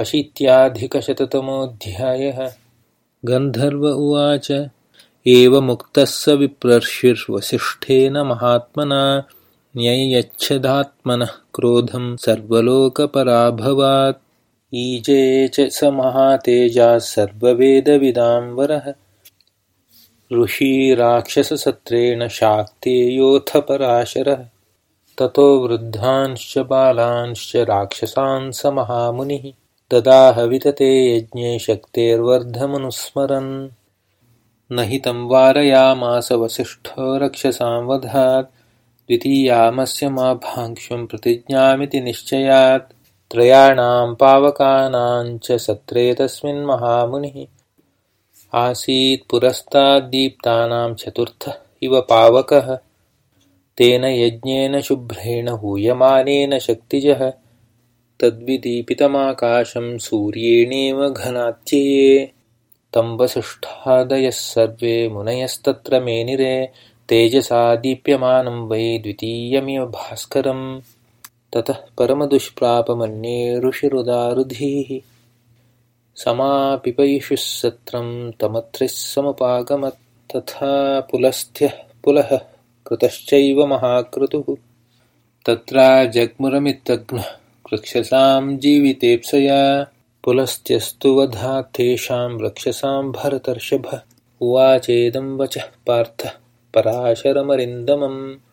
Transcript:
अशीत्याधिकशततमोऽध्यायः। गन्धर्व उवाच एवमुक्तः स विप्रर्षिर्वसिष्ठेन महात्मना न्यय्यच्छदात्मनः क्रोधं सर्वलोकपराभवात्। ईजे च स महातेजाः सर्ववेदविदां वरः ऋषिराक्षससत्रेण शाक्तेयोऽथ पराशरः ततो वृद्धांश्च बालांश्च राक्षसान् स महामुनिः ददाहवितते यज्ञे शक्तेर्वर्धमनुस्मरन्। न हि तं वारयामास वसिष्ठो रक्षसां वधात् द्वितीयामस्य माभाङ्क्षुं प्रतिज्ञामिति निश्चयात्। त्रयाणां पावकानाञ्च सत्रे तस्मिन् महामुनिः। आसीत् पुरस्ताद्दीप्तानां चतुर्थः इव पावकः। तेन यज्ञेन शुभ्रेण हूयमानेन शक्तिजः तद्विदीपितमाकाशं सूर्येणेव घनात्यये। तं वसिष्ठादयः सर्वे मुनयस्तत्र मेनिरे तेजसा दीप्यमानं वै द्वितीयमिव भास्करम्। ततः परमदुष्प्रापमन्ये ऋषिरुदारुधिः। समापिपैषुः सत्रं तमत्रिः समुपागमत् तथा पुलस्थ्यः पुलः कृतश्चैव महाक्रतुः तत्रा जग्मुरमित्तघ्नः रक्षसां जीवितेप्सया पुलस्त्यस्तु वधात् तेषां रक्षसां भरतर्षभ। उवाचेदं वचः पार्थः। पराशरमरिन्दमम्